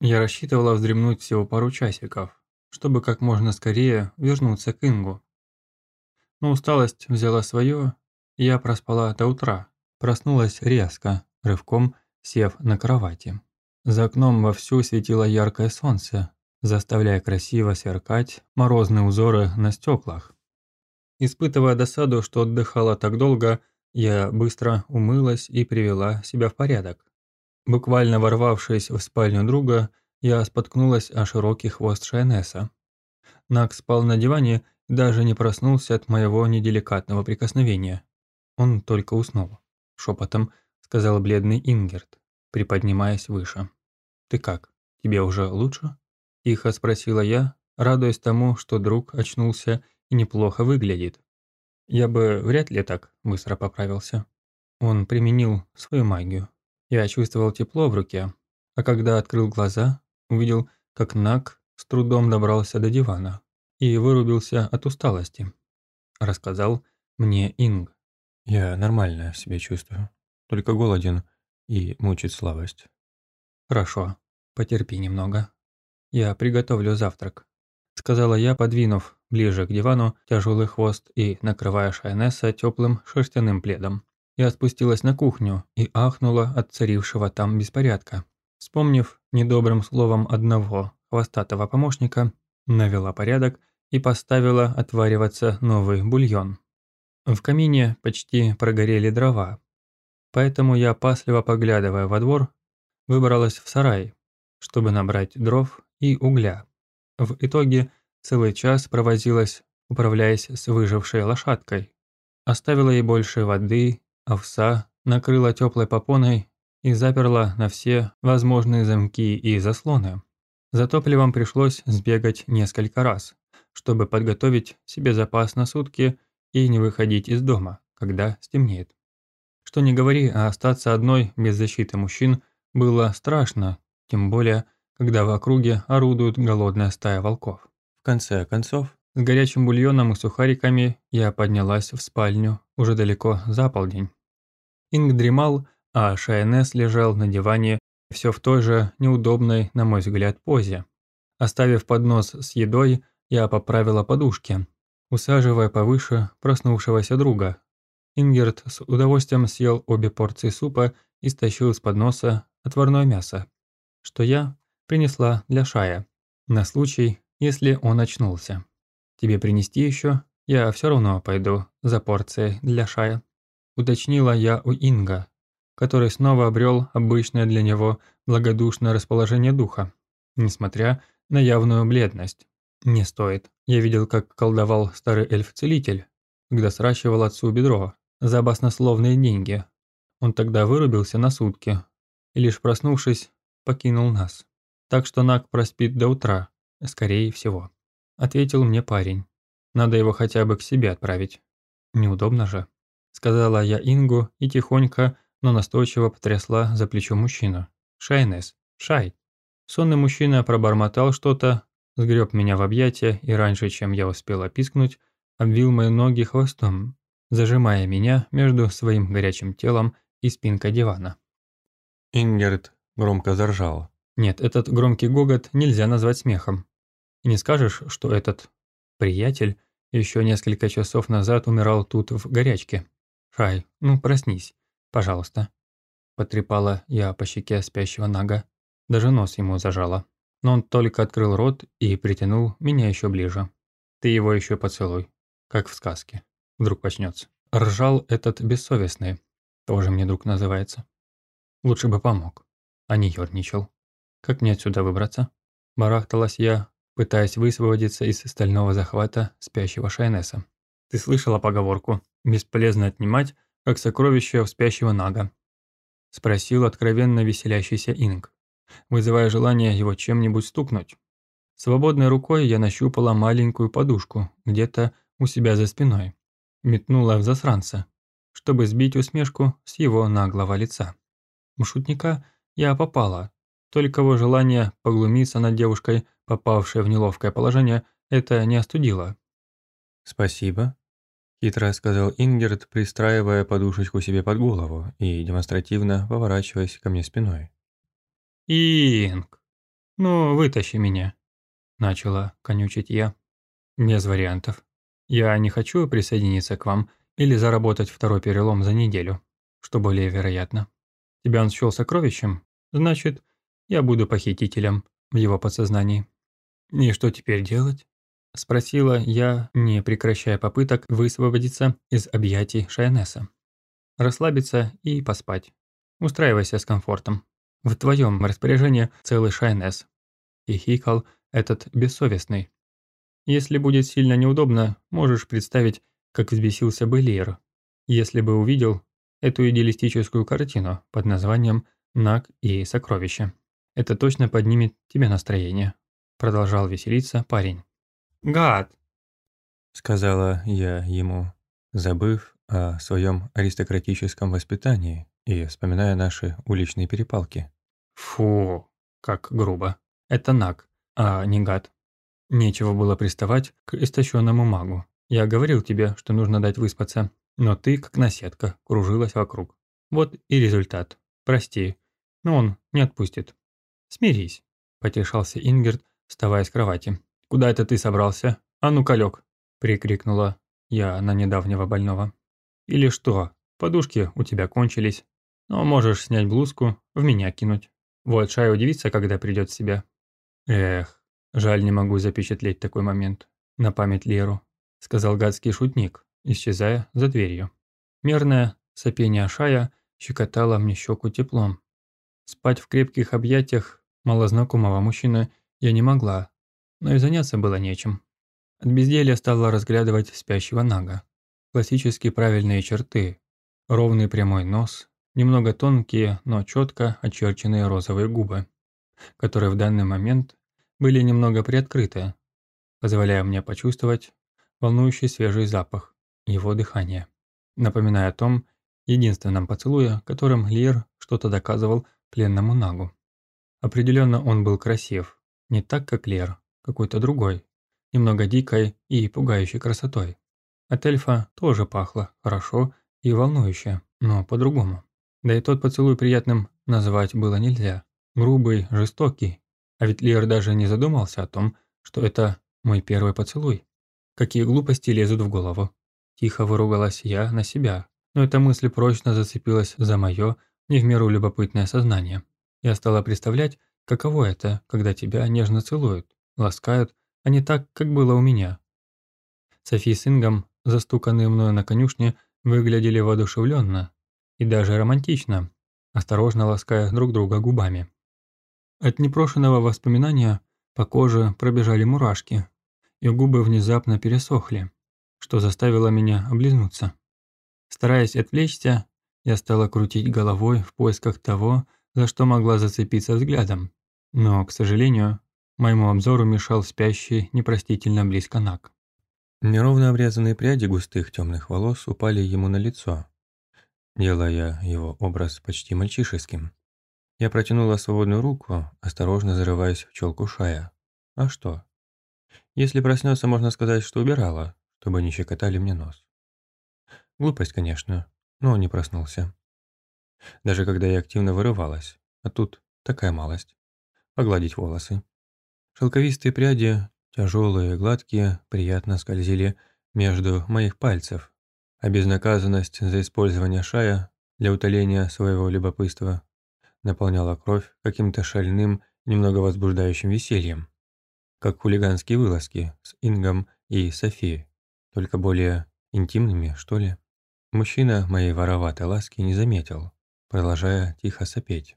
Я рассчитывала вздремнуть всего пару часиков, чтобы как можно скорее вернуться к Ингу. Но усталость взяла свое, и я проспала до утра. Проснулась резко, рывком сев на кровати. За окном вовсю светило яркое солнце, заставляя красиво сверкать морозные узоры на стеклах. Испытывая досаду, что отдыхала так долго, я быстро умылась и привела себя в порядок. Буквально ворвавшись в спальню друга, я споткнулась о широкий хвост Шайнеса. Нак спал на диване и даже не проснулся от моего неделикатного прикосновения. Он только уснул. Шепотом сказал бледный Ингерт, приподнимаясь выше. «Ты как? Тебе уже лучше?» Тихо спросила я, радуясь тому, что друг очнулся и неплохо выглядит. Я бы вряд ли так быстро поправился. Он применил свою магию. Я чувствовал тепло в руке, а когда открыл глаза, увидел, как Нак с трудом добрался до дивана и вырубился от усталости. Рассказал мне Инг. «Я нормально себя чувствую, только голоден и мучит слабость». «Хорошо, потерпи немного. Я приготовлю завтрак», — сказала я, подвинув ближе к дивану тяжелый хвост и накрывая Шайнесса теплым шерстяным пледом. Я спустилась на кухню и ахнула от царившего там беспорядка. Вспомнив недобрым словом одного хвостатого помощника, навела порядок и поставила отвариваться новый бульон. В камине почти прогорели дрова, поэтому я, опасливо поглядывая во двор, выбралась в сарай, чтобы набрать дров и угля. В итоге целый час провозилась, управляясь с выжившей лошадкой. Оставила ей больше воды, овса, накрыла теплой попоной и заперла на все возможные замки и заслоны. За топливом пришлось сбегать несколько раз, чтобы подготовить себе запас на сутки и не выходить из дома, когда стемнеет. Что не говори, а остаться одной без защиты мужчин было страшно, тем более, когда в округе орудует голодная стая волков. В конце концов, с горячим бульоном и сухариками я поднялась в спальню уже далеко за полдень. Инг дремал, а Шайнес лежал на диване все в той же неудобной, на мой взгляд, позе. Оставив поднос с едой, я поправила подушки, усаживая повыше проснувшегося друга. Ингерт с удовольствием съел обе порции супа и стащил с подноса отварное мясо, что я принесла для Шая, на случай, если он очнулся. «Тебе принести еще? Я все равно пойду за порцией для Шая», уточнила я у Инга, который снова обрел обычное для него благодушное расположение духа, несмотря на явную бледность. «Не стоит. Я видел, как колдовал старый эльф-целитель, когда сращивал отцу бедро за баснословные деньги. Он тогда вырубился на сутки и лишь проснувшись, покинул нас. Так что Нак проспит до утра, скорее всего. Ответил мне парень. Надо его хотя бы к себе отправить. Неудобно же. Сказала я Ингу и тихонько, но настойчиво потрясла за плечо мужчину. «Шайнес, Шай!» Сонный мужчина пробормотал что-то, сгреб меня в объятия и раньше, чем я успела пискнуть, обвил мои ноги хвостом, зажимая меня между своим горячим телом и спинкой дивана. Ингерт громко заржал. Нет, этот громкий гогот нельзя назвать смехом. И не скажешь, что этот приятель еще несколько часов назад умирал тут в горячке. Шай, ну проснись, пожалуйста. Потрепала я по щеке спящего Нага. Даже нос ему зажала. Но он только открыл рот и притянул меня еще ближе. Ты его еще поцелуй, как в сказке. Вдруг почнется. Ржал этот бессовестный, тоже мне друг называется. Лучше бы помог, а не ерничал. Как мне отсюда выбраться? Барахталась я, пытаясь высвободиться из стального захвата спящего Шайнеса. Ты слышала поговорку «бесполезно отнимать, как сокровище у спящего Нага»? Спросил откровенно веселящийся Инг, вызывая желание его чем-нибудь стукнуть. Свободной рукой я нащупала маленькую подушку где-то у себя за спиной. Метнула в засранца, чтобы сбить усмешку с его наглого лица. Шутника я попала, только его желание поглумиться над девушкой, попавшей в неловкое положение, это не остудило. «Спасибо», – хитро сказал Ингерт, пристраивая подушечку себе под голову и демонстративно поворачиваясь ко мне спиной. «Инг!» «Ну, вытащи меня», – начала конючить я. «Без вариантов. Я не хочу присоединиться к вам или заработать второй перелом за неделю, что более вероятно. Тебя он счел сокровищем, значит, я буду похитителем в его подсознании. И что теперь делать? Спросила я, не прекращая попыток высвободиться из объятий Шайнеса. Расслабиться и поспать. Устраивайся с комфортом. В твоем распоряжении целый Шайнес. Хихикал этот бессовестный. Если будет сильно неудобно, можешь представить, как взбесился бы Лир, если бы увидел эту идеалистическую картину под названием «Наг и сокровища». Это точно поднимет тебе настроение», – продолжал веселиться парень. «Гад!» – сказала я ему, забыв о своем аристократическом воспитании и вспоминая наши уличные перепалки. «Фу, как грубо. Это Наг, а не гад. Нечего было приставать к истощенному магу. Я говорил тебе, что нужно дать выспаться, но ты, как наседка, кружилась вокруг. Вот и результат. Прости, но он не отпустит. Смирись, потешался Ингерт, вставая с кровати. Куда это ты собрался? А ну-ка лёг, прикрикнула я на недавнего больного. Или что, подушки у тебя кончились, но можешь снять блузку, в меня кинуть. Вот Шай удивится, когда придёт в себя. Эх, жаль, не могу запечатлеть такой момент. На память Леру. – сказал гадский шутник, исчезая за дверью. Мерное сопение Шая щекотало мне щеку теплом. Спать в крепких объятиях малознакомого мужчины я не могла, но и заняться было нечем. От безделья стала разглядывать спящего Нага. Классические правильные черты, ровный прямой нос, немного тонкие, но четко очерченные розовые губы, которые в данный момент были немного приоткрыты, позволяя мне почувствовать волнующий свежий запах, его дыхание, напоминая о том единственном поцелуе, которым Лир что-то доказывал пленному Нагу. Определенно он был красив, не так, как Лер, какой-то другой, немного дикой и пугающей красотой. От эльфа тоже пахло хорошо и волнующе, но по-другому. Да и тот поцелуй приятным назвать было нельзя. Грубый, жестокий. А ведь Лер даже не задумался о том, что это мой первый поцелуй. Какие глупости лезут в голову. Тихо выругалась я на себя, но эта мысль прочно зацепилась за мое, не в меру любопытное сознание. Я стала представлять, каково это, когда тебя нежно целуют, ласкают, а не так, как было у меня. Софи с Ингом, застуканные мною на конюшне, выглядели воодушевленно и даже романтично, осторожно лаская друг друга губами. От непрошенного воспоминания по коже пробежали мурашки, и губы внезапно пересохли, что заставило меня облизнуться. Стараясь отвлечься, я стала крутить головой в поисках того, за что могла зацепиться взглядом, но, к сожалению, моему обзору мешал спящий непростительно близко Нак. Неровно обрезанные пряди густых темных волос упали ему на лицо, делая его образ почти мальчишеским. Я протянула свободную руку, осторожно зарываясь в челку шая. А что? Если проснется, можно сказать, что убирала, чтобы не щекотали мне нос. Глупость, конечно, но не проснулся. Даже когда я активно вырывалась, а тут такая малость. Погладить волосы. Шелковистые пряди, тяжелые, гладкие, приятно скользили между моих пальцев, а безнаказанность за использование шая для утоления своего любопытства наполняла кровь каким-то шальным, немного возбуждающим весельем как хулиганские вылазки с Ингом и Софией, только более интимными, что ли. Мужчина моей вороватой ласки не заметил, продолжая тихо сопеть.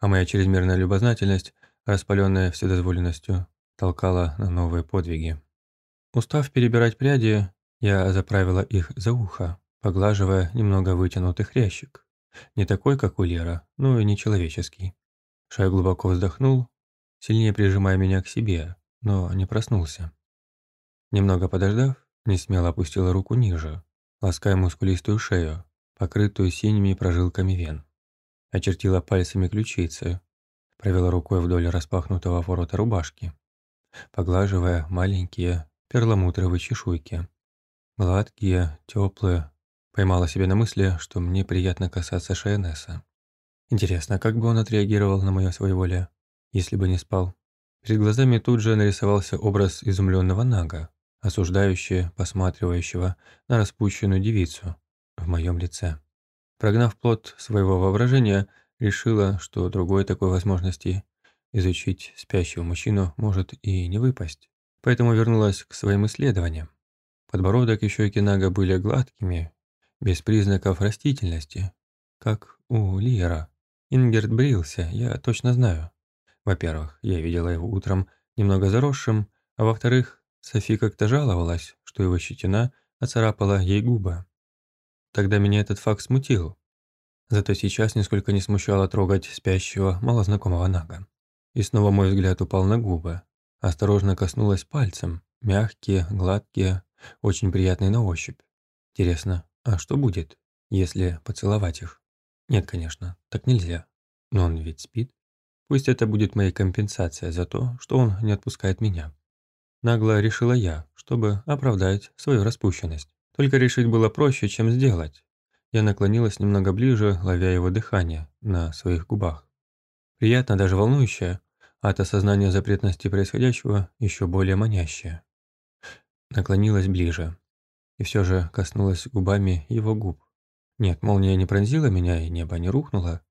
А моя чрезмерная любознательность, распаленная вседозволенностью, толкала на новые подвиги. Устав перебирать пряди, я заправила их за ухо, поглаживая немного вытянутый хрящик. Не такой, как у Лера, но и не человеческий. Шай глубоко вздохнул сильнее прижимая меня к себе, но не проснулся. Немного подождав, несмело опустила руку ниже, лаская мускулистую шею, покрытую синими прожилками вен. Очертила пальцами ключицы, провела рукой вдоль распахнутого ворота рубашки, поглаживая маленькие перламутровые чешуйки. Гладкие, теплые. Поймала себя на мысли, что мне приятно касаться Шайнеса. Интересно, как бы он отреагировал на мое своеволие? если бы не спал. Перед глазами тут же нарисовался образ изумленного Нага, осуждающего, посматривающего на распущенную девицу в моем лице. Прогнав плод своего воображения, решила, что другой такой возможности изучить спящего мужчину может и не выпасть. Поэтому вернулась к своим исследованиям. Подбородок и щеки Нага были гладкими, без признаков растительности, как у Лиера. Ингерт брился, я точно знаю. Во-первых, я видела его утром немного заросшим, а во-вторых, Софи как-то жаловалась, что его щетина оцарапала ей губы. Тогда меня этот факт смутил. Зато сейчас нисколько не смущало трогать спящего малознакомого Нага. И снова мой взгляд упал на губы. Осторожно коснулась пальцем. Мягкие, гладкие, очень приятные на ощупь. Интересно, а что будет, если поцеловать их? Нет, конечно, так нельзя. Но он ведь спит. Пусть это будет моей компенсацией за то, что он не отпускает меня. Нагло решила я, чтобы оправдать свою распущенность. Только решить было проще, чем сделать. Я наклонилась немного ближе, ловя его дыхание на своих губах. Приятно, даже волнующее, а от осознания запретности происходящего еще более манящее. Наклонилась ближе и все же коснулась губами его губ. Нет, молния не пронзила меня и небо не рухнуло,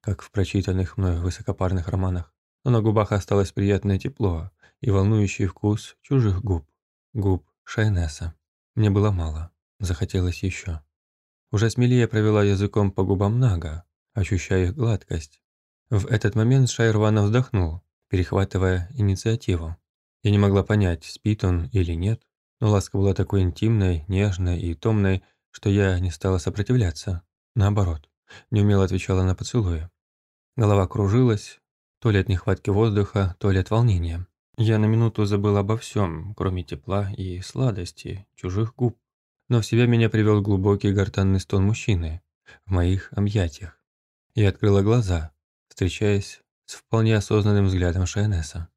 как в прочитанных мною высокопарных романах, но на губах осталось приятное тепло и волнующий вкус чужих губ, губ Шайнеса. Мне было мало, захотелось еще. Уже смелее провела языком по губам Нага, ощущая их гладкость. В этот момент Шайрвана вздохнул, перехватывая инициативу. Я не могла понять, спит он или нет, но ласка была такой интимной, нежной и томной, что я не стала сопротивляться. Наоборот, неумело отвечала на поцелуи. Голова кружилась, то ли от нехватки воздуха, то ли от волнения. Я на минуту забыл обо всем, кроме тепла и сладости, чужих губ. Но в себя меня привел глубокий гортанный стон мужчины в моих объятиях. Я открыла глаза, встречаясь с вполне осознанным взглядом Шайнеса.